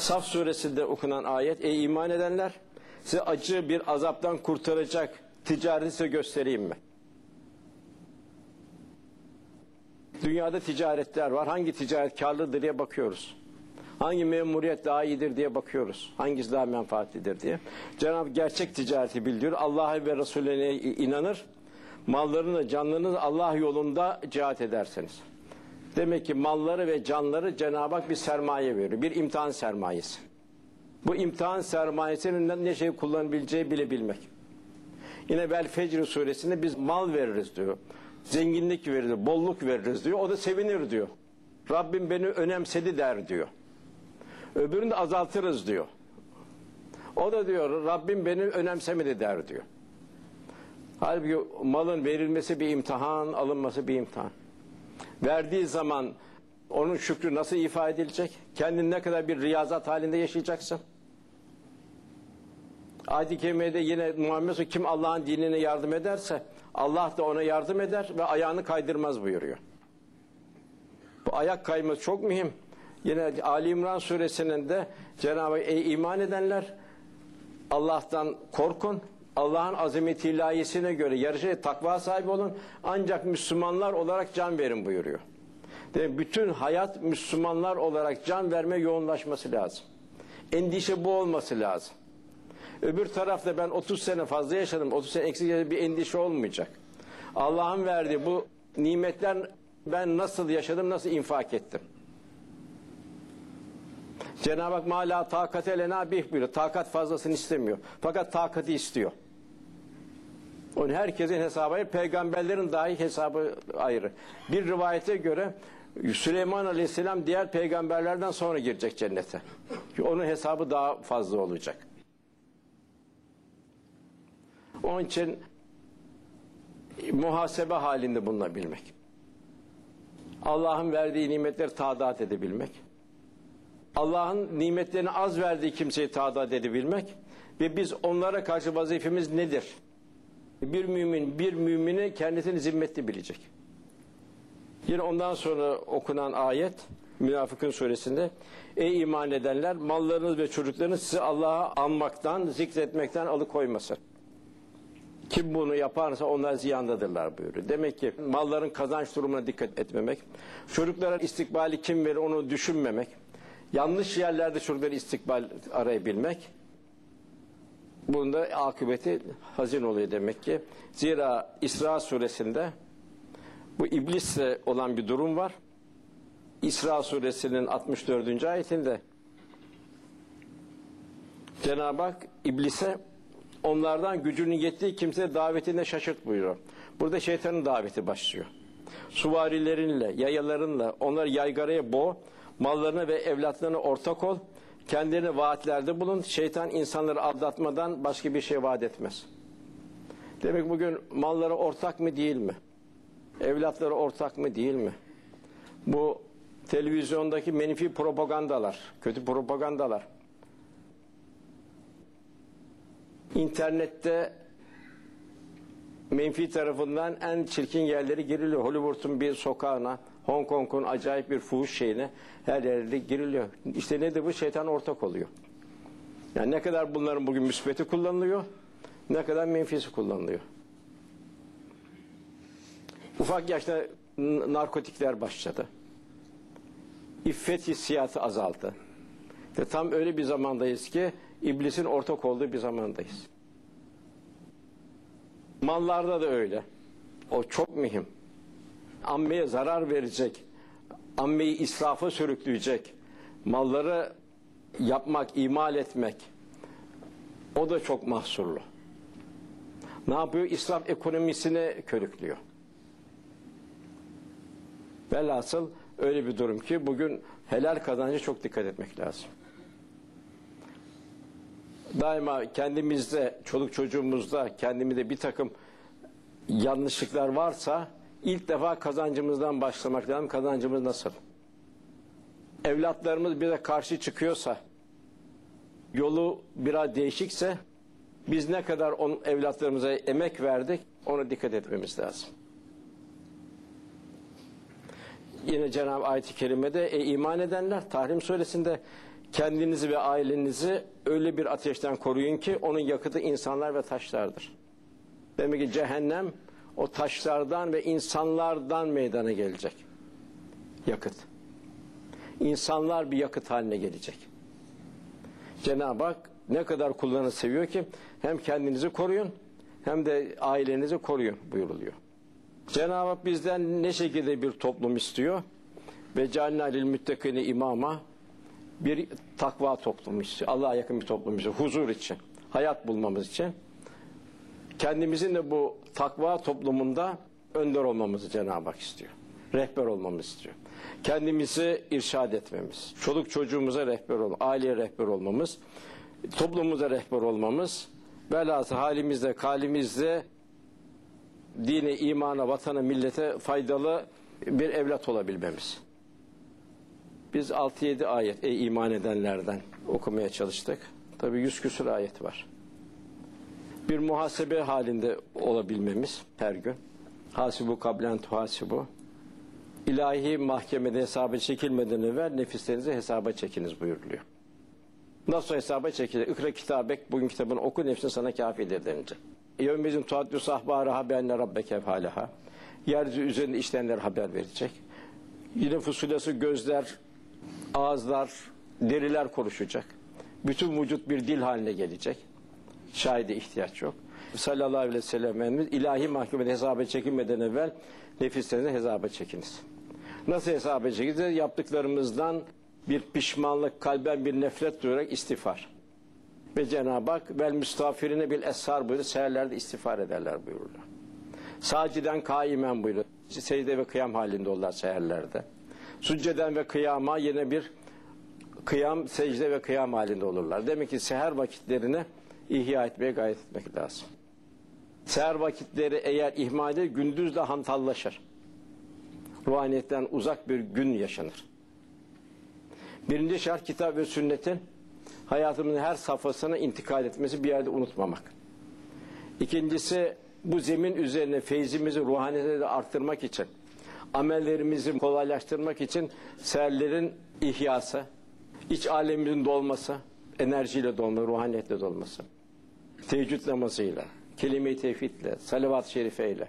Saf suresinde okunan ayet ey iman edenler size acı bir azaptan kurtaracak ticareti size göstereyim mi? Dünyada ticaretler var. Hangi ticaret karlıdır diye bakıyoruz. Hangi memuriyet daha iyidir diye bakıyoruz. Hangisi daha menfaatlidir diye. Cenab-ı gerçek ticareti bildiriyor. Allah'a ve Resulüne inanır. Mallarını, canlarını Allah yolunda cihat ederseniz. Demek ki malları ve canları Cenab-ı Hak bir sermaye veriyor. Bir imtihan sermayesi. Bu imtihan sermayesinin ne şey kullanabileceği bile bilmek. Yine Vel Fecr suresinde biz mal veririz diyor. Zenginlik veririz, bolluk veririz diyor. O da sevinir diyor. Rabbim beni önemsedi der diyor. Öbürünü de azaltırız diyor. O da diyor Rabbim beni önemsemedi der diyor. Halbuki malın verilmesi bir imtihan, alınması bir imtihan. Verdiği zaman onun şükrü nasıl ifade edilecek? Kendin ne kadar bir riyazat halinde yaşayacaksın? Ayet-i yine Muhammed kim Allah'ın dinine yardım ederse Allah da ona yardım eder ve ayağını kaydırmaz buyuruyor. Bu ayak kayması çok mühim. Yine Ali İmran suresinin de Cenab-ı ey iman edenler Allah'tan korkun. Allah'ın azameti ilahiyesine göre yarışa takva sahibi olun. Ancak Müslümanlar olarak can verin buyuruyor. Demek bütün hayat Müslümanlar olarak can verme yoğunlaşması lazım. Endişe bu olması lazım. Öbür tarafta ben 30 sene fazla yaşadım. 30 sene eksik bir endişe olmayacak. Allah'ın verdiği bu nimetler ben nasıl yaşadım, nasıl infak ettim. Cenab-ı Hak mala takat elena bih buyuruyor. Takat fazlasını istemiyor. Fakat takati istiyor. Onun herkesin hesabı, peygamberlerin dahi hesabı ayrı. Bir rivayete göre Süleyman Aleyhisselam diğer peygamberlerden sonra girecek cennete. Onun hesabı daha fazla olacak. Onun için muhasebe halinde bulunabilmek. Allah'ın verdiği nimetleri tadat edebilmek. Allah'ın nimetlerini az verdiği kimseyi tadat edebilmek ve biz onlara karşı vazifemiz nedir? Bir mümin bir mümini kendisini zimmetli bilecek. Yine ondan sonra okunan ayet Münafıkın suresinde Ey iman edenler mallarınız ve çocuklarınız sizi Allah'a anmaktan, zikretmekten alıkoymasın. Kim bunu yaparsa onlar ziyandadırlar buyuruyor. Demek ki malların kazanç durumuna dikkat etmemek, çocuklara istikbali kim verir onu düşünmemek, yanlış yerlerde çocukları istikbal arayabilmek, bunda akıbeti hazin oluyor demek ki. Zira İsra suresinde bu iblisle olan bir durum var. İsra suresinin 64. ayetinde Cenab-ı Hak iblise onlardan gücünün yettiği kimse davetinde şaşırt buyuruyor. Burada şeytanın daveti başlıyor. Suvarilerinle, yayalarınla onları yaygaraya boğ, mallarına ve evlatlarına ortak ol, kendine vaatlerde bulun. Şeytan insanları aldatmadan başka bir şey vaat etmez. Demek bugün mallara ortak mı değil mi? Evlatları ortak mı değil mi? Bu televizyondaki menfi propagandalar, kötü propagandalar. İnternette menfi tarafından en çirkin yerleri giriliyor. Hollywood'un bir sokağına, Hong Kong'un acayip bir fuhuş şeyine her yerde giriliyor. İşte nedir bu? Şeytan ortak oluyor. Yani ne kadar bunların bugün müsbeti kullanılıyor, ne kadar menfisi kullanılıyor. Ufak yaşta narkotikler başladı. İffet hissiyatı azaldı. İşte tam öyle bir zamandayız ki iblisin ortak olduğu bir zamandayız. Mallarda da öyle. O çok mühim. Ammeye zarar verecek, ammeyi israfa sürükleyecek, malları yapmak, imal etmek o da çok mahsurlu. Ne yapıyor? İsraf ekonomisine körüklüyor. Velhasıl öyle bir durum ki bugün helal kazancı çok dikkat etmek lazım. Daima kendimizde, çoluk çocuğumuzda, kendimizde bir takım yanlışlıklar varsa ilk defa kazancımızdan başlamak lazım. Kazancımız nasıl? Evlatlarımız bize karşı çıkıyorsa, yolu biraz değişikse biz ne kadar on, evlatlarımıza emek verdik ona dikkat etmemiz lazım. Yine Cenab-ı Ayet-i Kerime'de e, iman edenler Tahrim suresinde Kendinizi ve ailenizi öyle bir ateşten koruyun ki onun yakıtı insanlar ve taşlardır. Demek ki cehennem o taşlardan ve insanlardan meydana gelecek. Yakıt. İnsanlar bir yakıt haline gelecek. Cenab-ı Hak ne kadar kullarını seviyor ki hem kendinizi koruyun hem de ailenizi koruyun buyuruluyor. Cenab-ı Hak bizden ne şekilde bir toplum istiyor? Ve cealna lil imama bir takva toplumu istiyor. Allah'a yakın bir toplum istiyor. Huzur için, hayat bulmamız için. Kendimizin de bu takva toplumunda önder olmamızı Cenab-ı Hak istiyor. Rehber olmamızı istiyor. Kendimizi irşad etmemiz, çoluk çocuğumuza rehber ol, aileye rehber olmamız, toplumumuza rehber olmamız, velhasıl halimizde, kalimizde dine, imana, vatana, millete faydalı bir evlat olabilmemiz. Biz 6-7 ayet ey iman edenlerden okumaya çalıştık. Tabi yüz küsur ayet var. Bir muhasebe halinde olabilmemiz her gün. Hasibu kablen tuhasibu. İlahi mahkemede hesaba çekilmeden evvel nefislerinizi hesaba çekiniz buyuruluyor. Nasıl hesaba çekilir? İkra kitabek, bugün kitabını oku nefsin sana kafidir denince. Yevmizin tuhaddü sahbara haberne rabbeke efhaleha. Yeryüzü üzerinde işleyenler haber verecek. Yine fusulası gözler, ağızlar, deriler konuşacak. Bütün vücut bir dil haline gelecek. Şahide ihtiyaç yok. Sallallahu aleyhi ve sellem Efendimiz ilahi mahkemede hesaba çekilmeden evvel nefislerinizi hesaba çekiniz. Nasıl hesaba çekiniz? Yaptıklarımızdan bir pişmanlık, kalben bir nefret duyarak istiğfar. Ve Cenab-ı Hak vel müstafirine bil eshar buyuruyor. Seherlerde istiğfar ederler buyururlar. Saciden kaimen buyuruyor. Secde ve kıyam halinde olurlar seherlerde. Succeden ve kıyama yine bir kıyam, secde ve kıyam halinde olurlar. Demek ki seher vakitlerini ihya etmeye gayret etmek lazım. Seher vakitleri eğer ihmal edilir, gündüz de hantallaşır. Ruhaniyetten uzak bir gün yaşanır. Birinci şart kitap ve sünnetin hayatımızın her safhasına intikal etmesi bir yerde unutmamak. İkincisi bu zemin üzerine feyzimizi ruhaniyete de arttırmak için, amellerimizi kolaylaştırmak için seherlerin ihyası, iç alemimizin dolması, enerjiyle dolması, ruhaniyetle dolması, teheccüd namazıyla, kelime-i tevhidle, salavat-ı şerifeyle,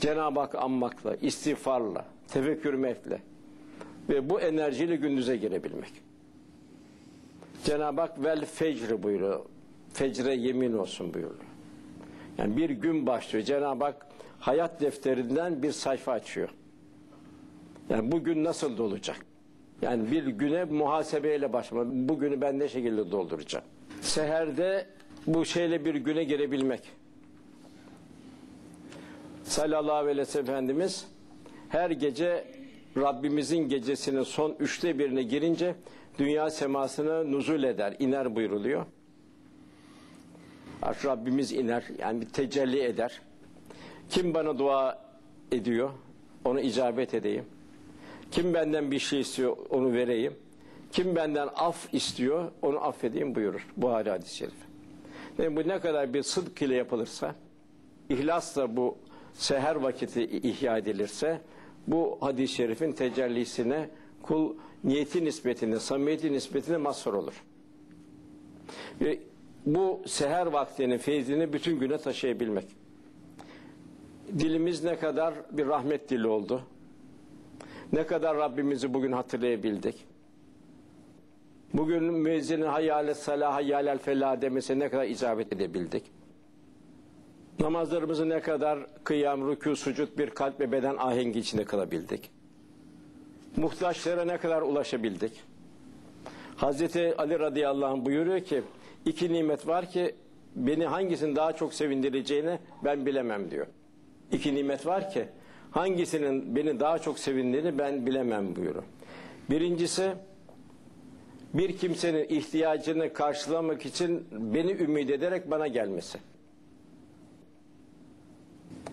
Cenab-ı Hak anmakla, istiğfarla, tefekkür mefle ve bu enerjiyle gündüze girebilmek. Cenab-ı Hak vel fecr buyuruyor. Fecre yemin olsun buyuruyor. Yani bir gün başlıyor. Cenab-ı Hak hayat defterinden bir sayfa açıyor. Yani bugün nasıl dolacak? Yani bir güne muhasebeyle başlama. Bugünü ben ne şekilde dolduracağım? Seherde bu şeyle bir güne girebilmek. Sallallahu aleyhi ve sellem Efendimiz her gece Rabbimizin gecesinin son üçte birine girince dünya semasına nuzul eder, iner buyruluyor. Artık Rabbimiz iner, yani bir tecelli eder. Kim bana dua ediyor, onu icabet edeyim. Kim benden bir şey istiyor, onu vereyim. Kim benden af istiyor, onu affedeyim buyurur. Buhari hadis-i şerif. Yani bu ne kadar bir sıdk ile yapılırsa, ihlasla bu seher vakiti ihya edilirse, bu hadis-i şerifin tecellisine kul niyeti nispetinde, samimiyeti nispetinde mazhar olur. Ve bu seher vaktinin feyzini bütün güne taşıyabilmek. Dilimiz ne kadar bir rahmet dili oldu. Ne kadar Rabbimizi bugün hatırlayabildik. Bugün müezzinin hayyâle salâ hayyâlel felâ demesi ne kadar icabet edebildik. Namazlarımızı ne kadar kıyam, rükû, sucud bir kalp ve beden ahengi içinde kılabildik. Muhtaçlara ne kadar ulaşabildik. Hazreti Ali radıyallahu anh buyuruyor ki iki nimet var ki beni hangisinin daha çok sevindireceğini ben bilemem diyor. İki nimet var ki hangisinin beni daha çok sevindiğini ben bilemem buyuruyor. Birincisi bir kimsenin ihtiyacını karşılamak için beni ümit ederek bana gelmesi.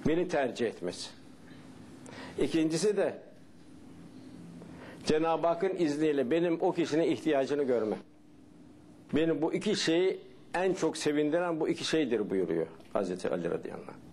Beni tercih etmesi. İkincisi de Cenab-ı Hakk'ın izniyle benim o kişinin ihtiyacını görme. Benim bu iki şeyi en çok sevindiren bu iki şeydir buyuruyor Hazreti Ali radıyallahu anh.